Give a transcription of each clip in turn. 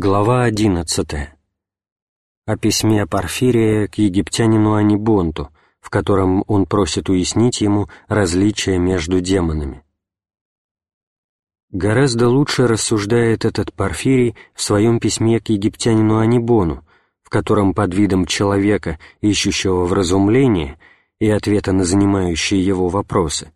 Глава 11. О письме Порфирия к египтянину Анибонту, в котором он просит уяснить ему различия между демонами. Гораздо лучше рассуждает этот Порфирий в своем письме к египтянину Анибону, в котором под видом человека, ищущего вразумления и ответа на занимающие его вопросы,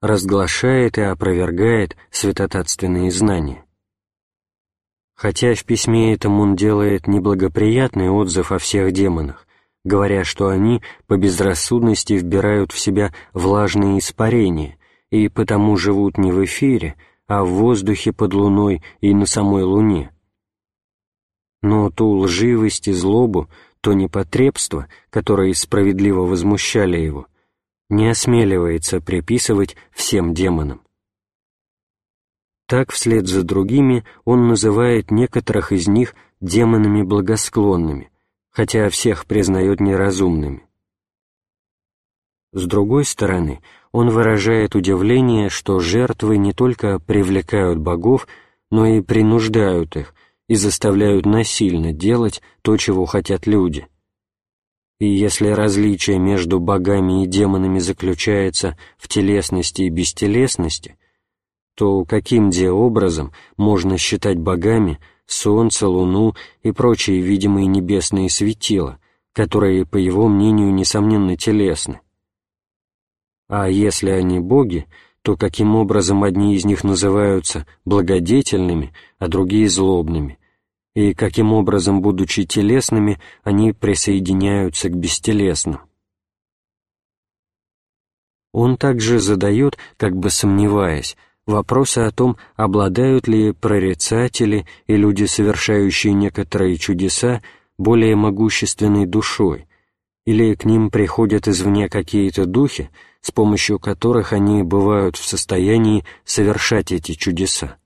разглашает и опровергает святотатственные знания. Хотя в письме этом он делает неблагоприятный отзыв о всех демонах, говоря, что они по безрассудности вбирают в себя влажные испарения и потому живут не в эфире, а в воздухе под луной и на самой луне. Но ту лживость и злобу, то непотребство, которые справедливо возмущали его, не осмеливается приписывать всем демонам. Так, вслед за другими, он называет некоторых из них демонами благосклонными, хотя всех признает неразумными. С другой стороны, он выражает удивление, что жертвы не только привлекают богов, но и принуждают их и заставляют насильно делать то, чего хотят люди. И если различие между богами и демонами заключается в телесности и бестелесности, то каким де образом можно считать богами солнце, луну и прочие видимые небесные светила, которые, по его мнению, несомненно телесны? А если они боги, то каким образом одни из них называются благодетельными, а другие злобными, и каким образом, будучи телесными, они присоединяются к бестелесным? Он также задает, как бы сомневаясь, вопросы о том, обладают ли прорицатели и люди, совершающие некоторые чудеса, более могущественной душой, или к ним приходят извне какие-то духи, с помощью которых они бывают в состоянии совершать эти чудеса.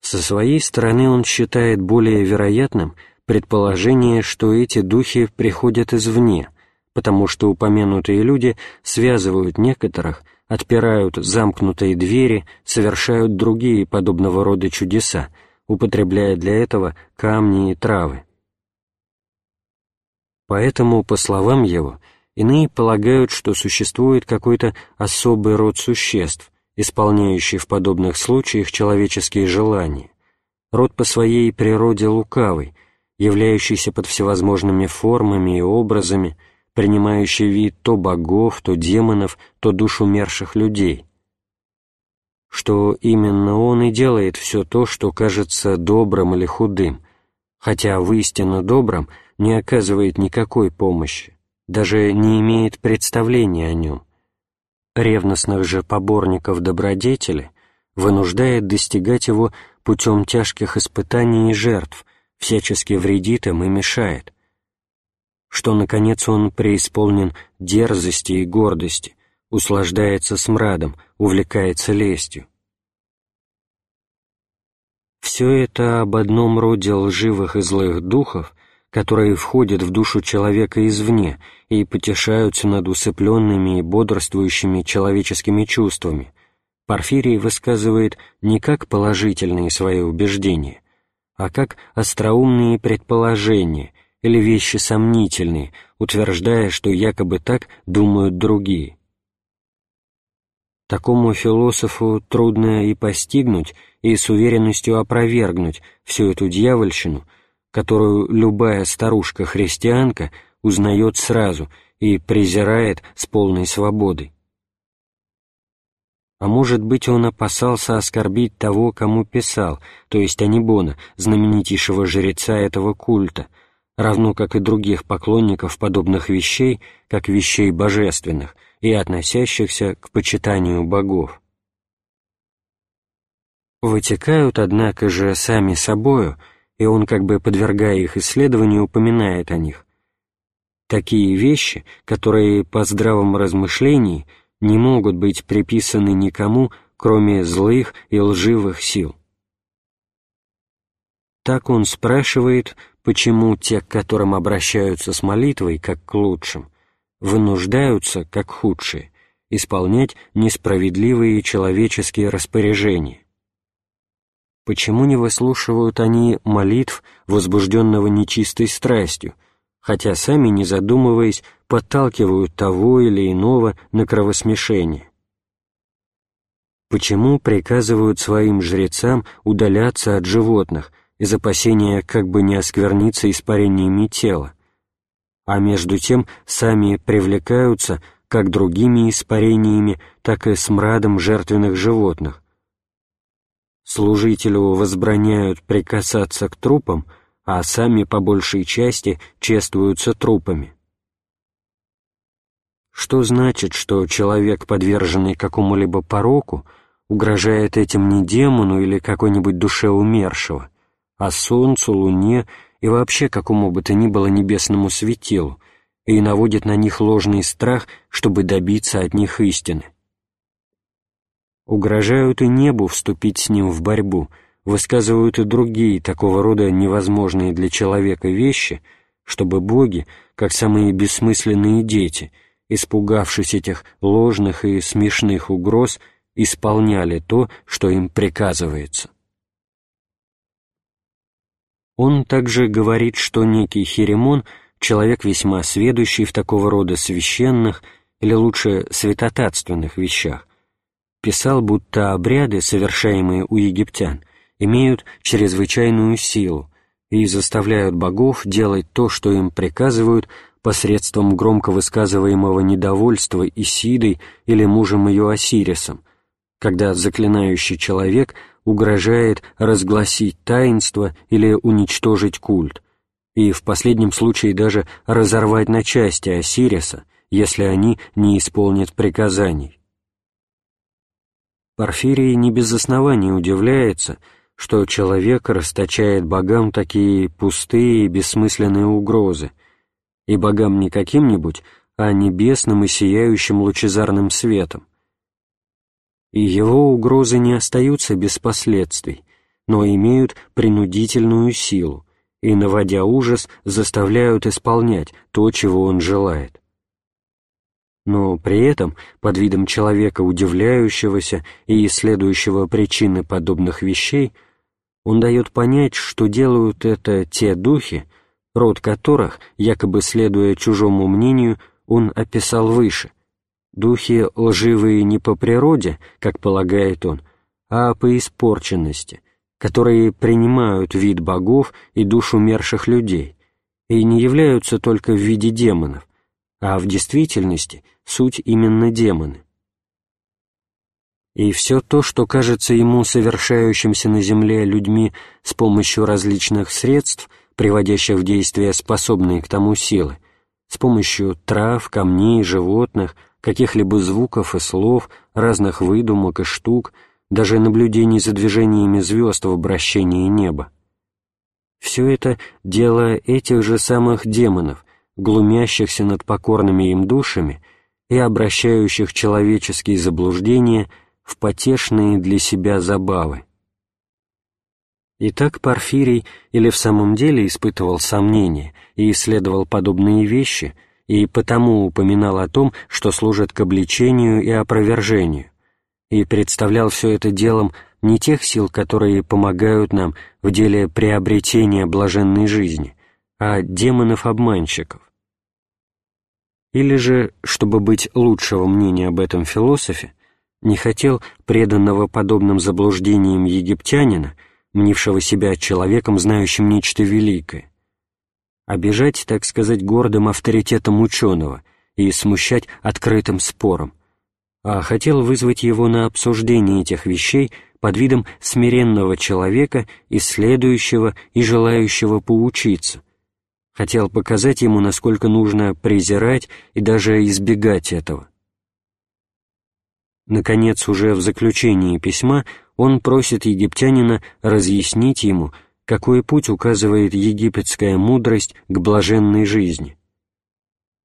Со своей стороны он считает более вероятным предположение, что эти духи приходят извне, потому что упомянутые люди связывают некоторых – отпирают замкнутые двери, совершают другие подобного рода чудеса, употребляя для этого камни и травы. Поэтому, по словам его, иные полагают, что существует какой-то особый род существ, исполняющий в подобных случаях человеческие желания, род по своей природе лукавый, являющийся под всевозможными формами и образами, принимающий вид то богов, то демонов, то душ умерших людей, что именно он и делает все то, что кажется добрым или худым, хотя в истинно добром не оказывает никакой помощи, даже не имеет представления о нем. Ревностных же поборников добродетели вынуждает достигать его путем тяжких испытаний и жертв, всячески вредит им и мешает, что, наконец, он преисполнен дерзости и гордости, услаждается смрадом, увлекается лестью. Все это об одном роде лживых и злых духов, которые входят в душу человека извне и потешаются над усыпленными и бодрствующими человеческими чувствами, Порфирий высказывает не как положительные свои убеждения, а как остроумные предположения — или вещи сомнительные, утверждая, что якобы так думают другие. Такому философу трудно и постигнуть, и с уверенностью опровергнуть всю эту дьявольщину, которую любая старушка-христианка узнает сразу и презирает с полной свободой. А может быть, он опасался оскорбить того, кому писал, то есть Анибона, знаменитейшего жреца этого культа, равно как и других поклонников подобных вещей, как вещей божественных и относящихся к почитанию богов. Вытекают, однако же, сами собою, и он, как бы подвергая их исследованию, упоминает о них. Такие вещи, которые по здравом размышлении не могут быть приписаны никому, кроме злых и лживых сил. Так он спрашивает, почему те, к которым обращаются с молитвой, как к лучшим, вынуждаются, как худшие, исполнять несправедливые человеческие распоряжения. почему не выслушивают они молитв, возбужденного нечистой страстью, хотя сами, не задумываясь, подталкивают того или иного на кровосмешение? Почему приказывают своим жрецам удаляться от животных из опасения как бы не оскверниться испарениями тела, а между тем сами привлекаются как другими испарениями, так и смрадом жертвенных животных. Служителю возбраняют прикасаться к трупам, а сами по большей части чествуются трупами. Что значит, что человек, подверженный какому-либо пороку, угрожает этим не демону или какой-нибудь душе умершего, а солнцу, луне и вообще какому бы то ни было небесному светилу, и наводит на них ложный страх, чтобы добиться от них истины. Угрожают и небу вступить с ним в борьбу, высказывают и другие такого рода невозможные для человека вещи, чтобы боги, как самые бессмысленные дети, испугавшись этих ложных и смешных угроз, исполняли то, что им приказывается. Он также говорит, что некий Херемон — человек весьма сведущий в такого рода священных, или лучше святотатственных вещах, писал, будто обряды, совершаемые у египтян, имеют чрезвычайную силу и заставляют богов делать то, что им приказывают посредством громко высказываемого недовольства Исидой или мужем ее Осирисом, когда заклинающий человек угрожает разгласить таинство или уничтожить культ, и в последнем случае даже разорвать на части Осириса, если они не исполнят приказаний. Порфирий не без оснований удивляется, что человек расточает богам такие пустые и бессмысленные угрозы, и богам не каким-нибудь, а небесным и сияющим лучезарным светом, и его угрозы не остаются без последствий, но имеют принудительную силу и, наводя ужас, заставляют исполнять то, чего он желает. Но при этом, под видом человека, удивляющегося и исследующего причины подобных вещей, он дает понять, что делают это те духи, род которых, якобы следуя чужому мнению, он описал выше, Духи лживые не по природе, как полагает он, а по испорченности, которые принимают вид богов и душ умерших людей, и не являются только в виде демонов, а в действительности суть именно демоны. И все то, что кажется ему совершающимся на земле людьми с помощью различных средств, приводящих в действие способные к тому силы, с помощью трав, камней, животных, каких-либо звуков и слов, разных выдумок и штук, даже наблюдений за движениями звезд в обращении неба. Все это дело этих же самых демонов, глумящихся над покорными им душами и обращающих человеческие заблуждения в потешные для себя забавы. Итак, Порфирий или в самом деле испытывал сомнения и исследовал подобные вещи – и потому упоминал о том, что служит к обличению и опровержению, и представлял все это делом не тех сил, которые помогают нам в деле приобретения блаженной жизни, а демонов-обманщиков. Или же, чтобы быть лучшего мнения об этом философе, не хотел преданного подобным заблуждениям египтянина, мнившего себя человеком, знающим нечто великое, обижать, так сказать, гордым авторитетом ученого и смущать открытым спором, а хотел вызвать его на обсуждение этих вещей под видом смиренного человека, исследующего и желающего поучиться. Хотел показать ему, насколько нужно презирать и даже избегать этого. Наконец, уже в заключении письма он просит египтянина разъяснить ему, какой путь указывает египетская мудрость к блаженной жизни.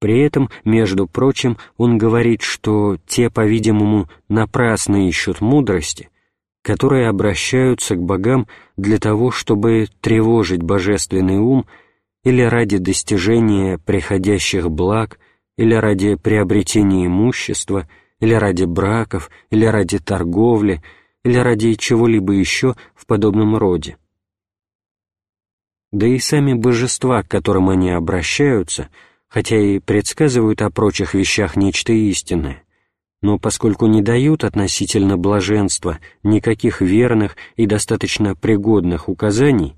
При этом, между прочим, он говорит, что те, по-видимому, напрасно ищут мудрости, которые обращаются к богам для того, чтобы тревожить божественный ум или ради достижения приходящих благ, или ради приобретения имущества, или ради браков, или ради торговли, или ради чего-либо еще в подобном роде. Да и сами божества, к которым они обращаются, хотя и предсказывают о прочих вещах нечто истинное, но поскольку не дают относительно блаженства никаких верных и достаточно пригодных указаний,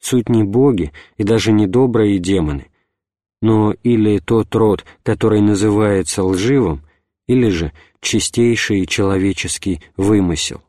суть не боги и даже не добрые демоны, но или тот род, который называется лживым, или же чистейший человеческий вымысел.